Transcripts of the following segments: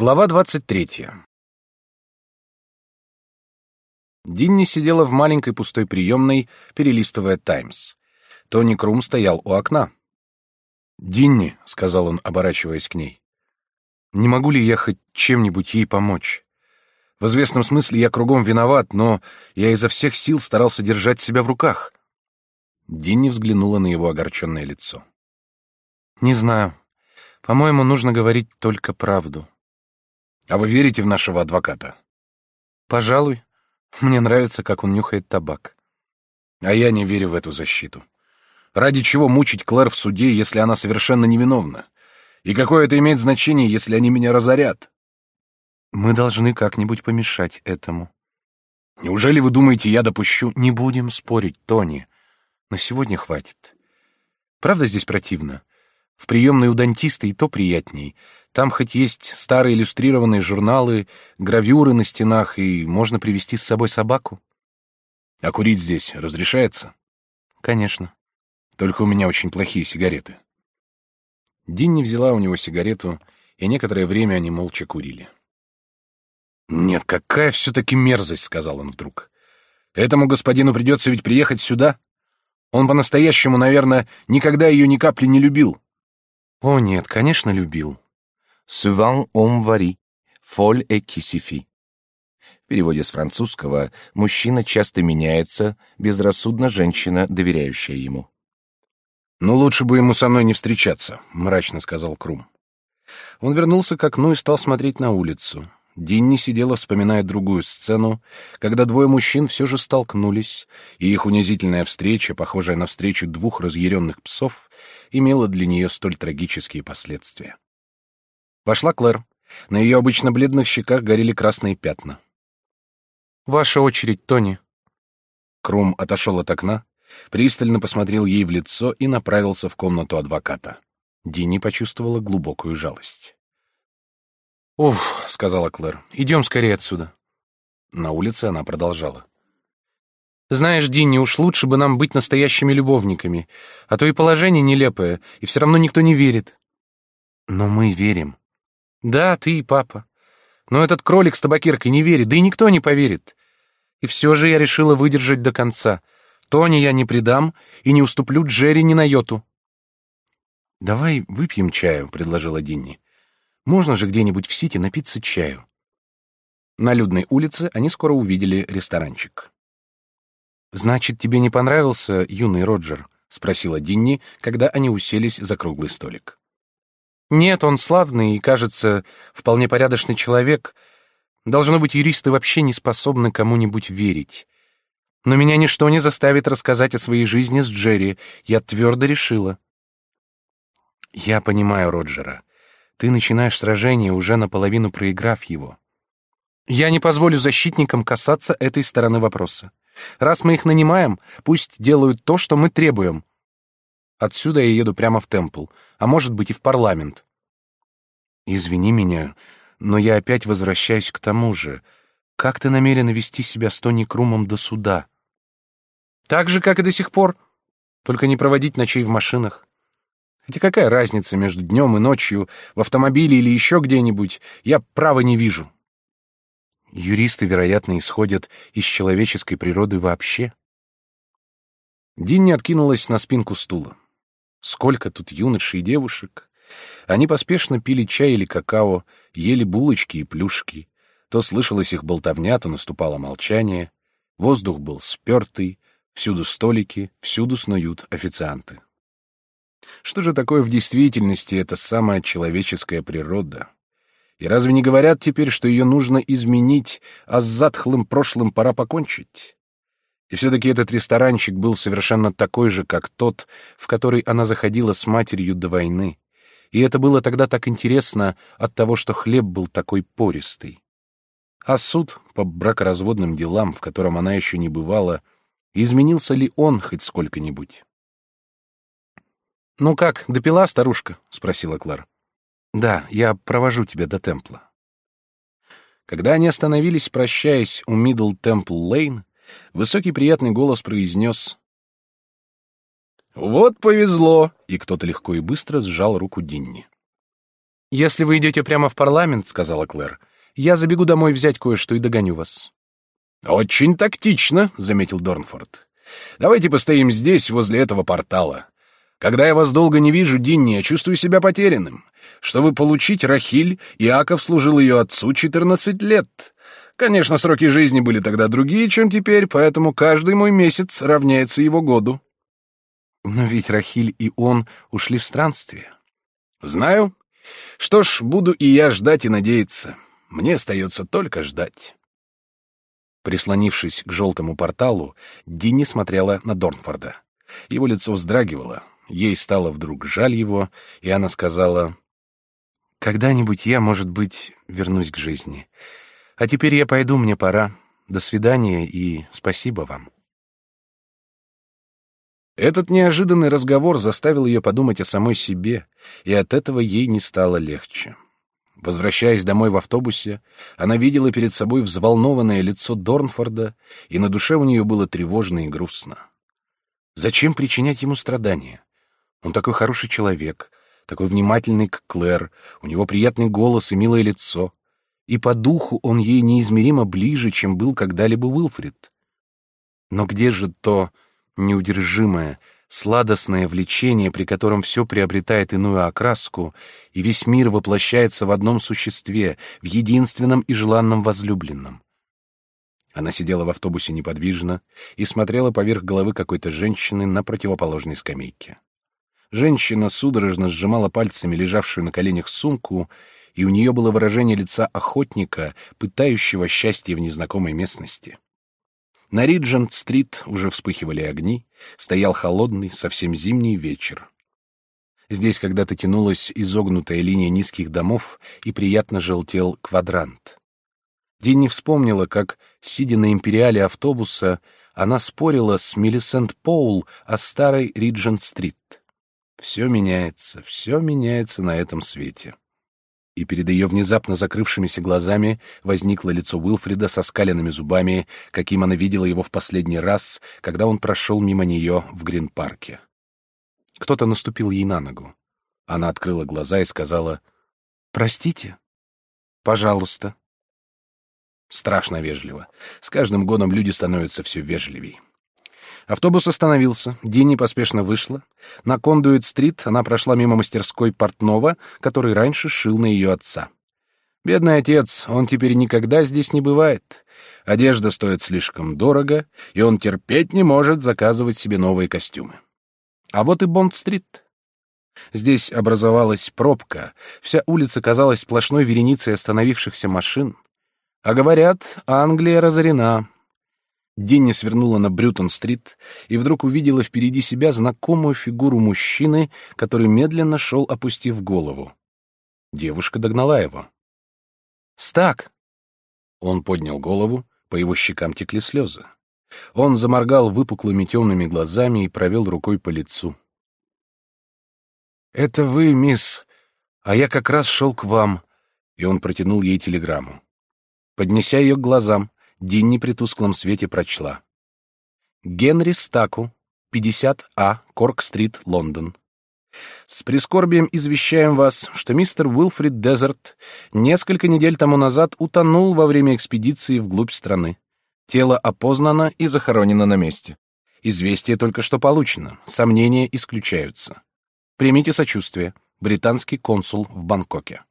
Глава двадцать третья. Динни сидела в маленькой пустой приемной, перелистывая «Таймс». Тони Крум стоял у окна. «Динни», — сказал он, оборачиваясь к ней, — «не могу ли я хоть чем-нибудь ей помочь? В известном смысле я кругом виноват, но я изо всех сил старался держать себя в руках». Динни взглянула на его огорченное лицо. «Не знаю. По-моему, нужно говорить только правду». «А вы верите в нашего адвоката?» «Пожалуй. Мне нравится, как он нюхает табак». «А я не верю в эту защиту. Ради чего мучить Клэр в суде, если она совершенно невиновна? И какое это имеет значение, если они меня разорят?» «Мы должны как-нибудь помешать этому». «Неужели вы думаете, я допущу...» «Не будем спорить, Тони. На сегодня хватит. Правда здесь противно? В приемной у дантиста и то приятней. Там хоть есть старые иллюстрированные журналы, гравюры на стенах, и можно привезти с собой собаку. А курить здесь разрешается? Конечно. Только у меня очень плохие сигареты. Динни взяла у него сигарету, и некоторое время они молча курили. «Нет, какая все-таки мерзость», — сказал он вдруг. «Этому господину придется ведь приехать сюда. Он по-настоящему, наверное, никогда ее ни капли не любил. О, нет, конечно, любил. Souvent on varie, folle et suffit. В переводе с французского «мужчина часто меняется, безрассудно женщина, доверяющая ему». «Ну, лучше бы ему со мной не встречаться», — мрачно сказал Крум. Он вернулся к окну и стал смотреть на улицу. Динни сидела, вспоминая другую сцену, когда двое мужчин все же столкнулись, и их унизительная встреча, похожая на встречу двух разъяренных псов, имела для нее столь трагические последствия. Вошла Клэр. На ее обычно бледных щеках горели красные пятна. «Ваша очередь, Тони». Крум отошел от окна, пристально посмотрел ей в лицо и направился в комнату адвоката. Динни почувствовала глубокую жалость. «Уф», — сказала Клэр, — «идем скорее отсюда». На улице она продолжала. «Знаешь, Динни, уж лучше бы нам быть настоящими любовниками, а то и положение нелепое, и все равно никто не верит». «Но мы верим». «Да, ты и папа. Но этот кролик с табакеркой не верит, да и никто не поверит. И все же я решила выдержать до конца. Тони я не предам и не уступлю Джерри ни на йоту». «Давай выпьем чаю», — предложила Динни. Можно же где-нибудь в Сити напиться чаю. На людной улице они скоро увидели ресторанчик. Значит, тебе не понравился юный Роджер? спросила Динни, когда они уселись за круглый столик. Нет, он славный и, кажется, вполне порядочный человек. Должно быть, юристы вообще не способны кому-нибудь верить. Но меня ничто не заставит рассказать о своей жизни с Джерри. Я твердо решила. Я понимаю Роджера. Ты начинаешь сражение, уже наполовину проиграв его. Я не позволю защитникам касаться этой стороны вопроса. Раз мы их нанимаем, пусть делают то, что мы требуем. Отсюда я еду прямо в Темпл, а может быть и в парламент. Извини меня, но я опять возвращаюсь к тому же. Как ты намерен вести себя с Тони Крумом до суда? Так же, как и до сих пор. Только не проводить ночей в машинах. Хотя какая разница между днем и ночью, в автомобиле или еще где-нибудь, я права не вижу. Юристы, вероятно, исходят из человеческой природы вообще. Динни откинулась на спинку стула. Сколько тут юношей и девушек. Они поспешно пили чай или какао, ели булочки и плюшки. То слышалось их болтовня, то наступало молчание. Воздух был спертый, всюду столики, всюду снуют официанты. Что же такое в действительности эта самая человеческая природа? И разве не говорят теперь, что ее нужно изменить, а с затхлым прошлым пора покончить? И все-таки этот ресторанчик был совершенно такой же, как тот, в который она заходила с матерью до войны. И это было тогда так интересно от того, что хлеб был такой пористый. А суд по бракоразводным делам, в котором она еще не бывала, изменился ли он хоть сколько-нибудь? «Ну как, допила, старушка?» — спросила Клара. «Да, я провожу тебя до Темпла». Когда они остановились, прощаясь у Мидл Темпл Лейн, высокий приятный голос произнес «Вот повезло!» и кто-то легко и быстро сжал руку Динни. Если вы идете прямо в парламент, сказала Клэр, я забегу домой взять кое-что и догоню вас. Очень тактично, заметил Дорнфорд. Давайте постоим здесь, возле этого портала. Когда я вас долго не вижу, Динни, я чувствую себя потерянным. Чтобы получить Рахиль, Иаков служил ее отцу 14 лет. Конечно, сроки жизни были тогда другие, чем теперь, поэтому каждый мой месяц равняется его году. Но ведь Рахиль и он ушли в странствие. Знаю, что ж, буду и я ждать и надеяться. Мне остается только ждать. Прислонившись к желтому порталу, Динни смотрела на Дорнфорда. Его лицо вздрагивало. Ей стало вдруг жаль его, и она сказала: "Когда-нибудь я, может быть, вернусь к жизни. А теперь я пойду, мне пора. До свидания и спасибо вам". Этот неожиданный разговор заставил ее подумать о самой себе, и от этого ей не стало легче. Возвращаясь домой в автобусе, она видела перед собой взволнованное лицо Дорнфорда, и на душе у нее было тревожно и грустно. Зачем причинять ему страдания? Он такой хороший человек, такой внимательный к Клэр, у него приятный голос и милое лицо, и по духу он ей неизмеримо ближе, чем был когда-либо Уилфрид. Но где же то неудержимое, сладостное влечение, при котором все приобретает иную окраску, и весь мир воплощается в одном существе, в единственном и желанном возлюбленном. Она сидела в автобусе неподвижно и смотрела поверх головы какой-то женщины на противоположной скамейке. Женщина судорожно сжимала пальцами лежавшую на коленях сумку, и у нее было выражение лица охотника, пытающего счастье в незнакомой местности. На Риджент-стрит уже вспыхивали огни, стоял холодный, совсем зимний вечер. Здесь когда-то тянулась изогнутая линия низких домов и приятно желтел квадрант. Динни вспомнила, как, сидя на империале автобуса, она спорила с Миллисент Поул о старой Риджент-стрит. Все меняется, все меняется на этом свете и перед ее внезапно закрывшимися глазами возникло лицо Уилфрида со скаленными зубами, каким она видела его в последний раз, когда он прошел мимо нее в Грин-парке. Кто-то наступил ей на ногу. Она открыла глаза и сказала «Простите?» «Пожалуйста». Страшно вежливо. С каждым годом люди становятся все вежливей. Автобус остановился, Динни поспешно вышла. На Кондуит-стрит она прошла мимо мастерской портного, который раньше шил на ее отца. Бедный отец, он теперь никогда здесь не бывает. Одежда стоит слишком дорого, и он терпеть не может заказывать себе новые костюмы. А вот и Бонд-стрит. Здесь образовалась пробка, вся улица казалась сплошной вереницей остановившихся машин. А говорят, Англия разорена, Денни свернула на Брютон-стрит и вдруг увидела впереди себя знакомую фигуру мужчины, который медленно шел, опустив голову. Девушка догнала его. «Стак!» Он поднял голову, по его щекам текли слезы. Он заморгал выпуклыми темными глазами и провел рукой по лицу. «Это вы, мисс, а я как раз шел к вам», и он протянул ей телеграмму. Поднеся ее к глазам, Динни при тусклом свете прочла. Генри Стаку, 50А, Корк-стрит, Лондон. С прискорбием извещаем вас, что мистер Уилфрид Дезерт несколько недель тому назад утонул во время экспедиции вглубь страны. Тело опознано и захоронено на месте. Известие только что получено, сомнения исключаются. Примите сочувствие. Британский консул в Бангкоке.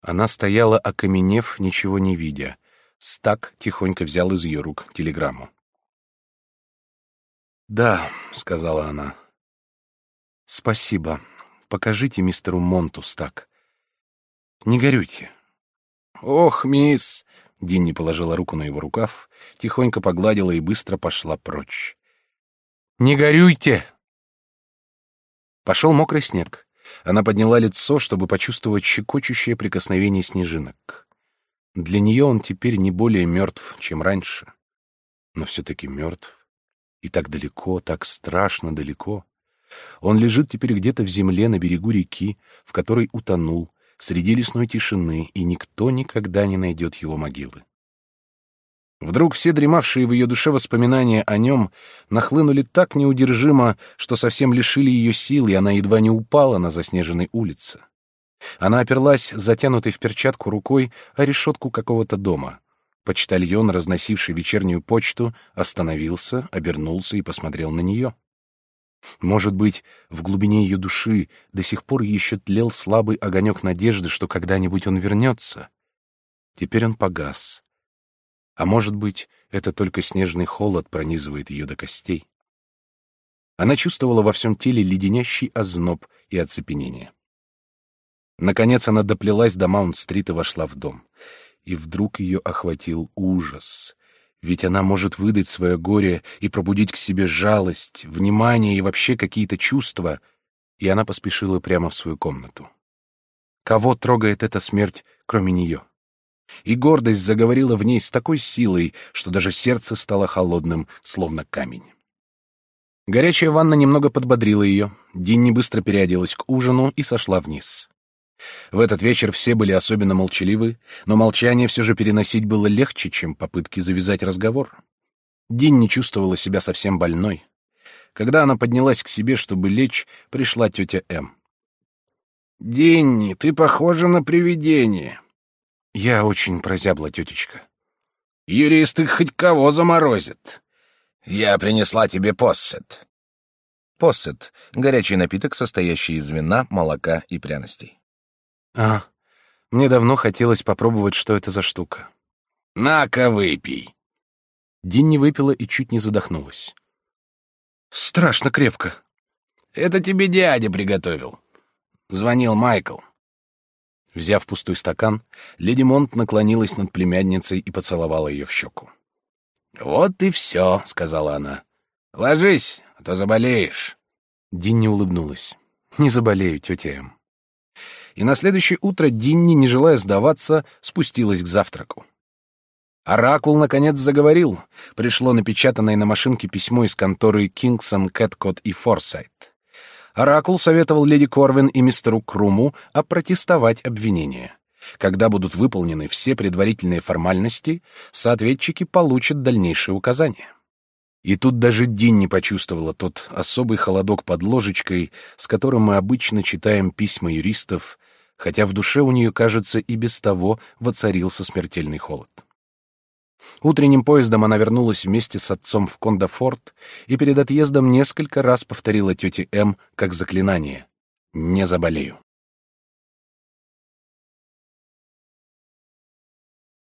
Она стояла, окаменев, ничего не видя, Стак тихонько взял из ее рук телеграмму. «Да», — сказала она. «Спасибо. Покажите мистеру Монту, Стак. Не горюйте». «Ох, мисс!» — Динни положила руку на его рукав, тихонько погладила и быстро пошла прочь. «Не горюйте!» Пошел мокрый снег. Она подняла лицо, чтобы почувствовать щекочущее прикосновение снежинок. Для нее он теперь не более мертв, чем раньше. Но все-таки мертв. И так далеко, так страшно далеко. Он лежит теперь где-то в земле на берегу реки, в которой утонул, среди лесной тишины, и никто никогда не найдет его могилы. Вдруг все дремавшие в ее душе воспоминания о нем нахлынули так неудержимо, что совсем лишили ее сил, и она едва не упала на заснеженной улице. Она оперлась затянутой в перчатку рукой о решетку какого-то дома. Почтальон, разносивший вечернюю почту, остановился, обернулся и посмотрел на нее. Может быть, в глубине ее души до сих пор еще тлел слабый огонек надежды, что когда-нибудь он вернется. Теперь он погас. А может быть, это только снежный холод пронизывает ее до костей. Она чувствовала во всем теле леденящий озноб и оцепенение. Наконец она доплелась до Маунт-стрит и вошла в дом. И вдруг ее охватил ужас. Ведь она может выдать свое горе и пробудить к себе жалость, внимание и вообще какие-то чувства. И она поспешила прямо в свою комнату. Кого трогает эта смерть, кроме нее? И гордость заговорила в ней с такой силой, что даже сердце стало холодным, словно камень. Горячая ванна немного подбодрила ее. Динни быстро переоделась к ужину и сошла вниз. В этот вечер все были особенно молчаливы, но молчание все же переносить было легче, чем попытки завязать разговор. Динни чувствовала себя совсем больной. Когда она поднялась к себе, чтобы лечь, пришла тетя М. «Динни, ты похожа на привидение». «Я очень прозябла, тетечка». «Юристы хоть кого заморозят». «Я принесла тебе поссет». Поссет — горячий напиток, состоящий из вина, молока и пряностей. А, мне давно хотелось попробовать, что это за штука. На-ка, выпей. Динни выпила и чуть не задохнулась. Страшно крепко. Это тебе дядя приготовил. Звонил Майкл. Взяв пустой стакан, леди Монт наклонилась над племянницей и поцеловала ее в щеку. «Вот и все», — сказала она. «Ложись, а то заболеешь». Динни улыбнулась. «Не заболею, тетя Эм» и на следующее утро Динни, не желая сдаваться, спустилась к завтраку. Оракул, наконец, заговорил. Пришло напечатанное на машинке письмо из конторы Кингсон, Кэткот и Форсайт. Оракул советовал леди Корвин и мистеру Круму опротестовать обвинения. Когда будут выполнены все предварительные формальности, соответчики получат дальнейшие указания. И тут даже Динни почувствовала тот особый холодок под ложечкой, с которым мы обычно читаем письма юристов хотя в душе у нее, кажется, и без того воцарился смертельный холод. Утренним поездом она вернулась вместе с отцом в Кондафорт и перед отъездом несколько раз повторила тете М как заклинание «Не заболею».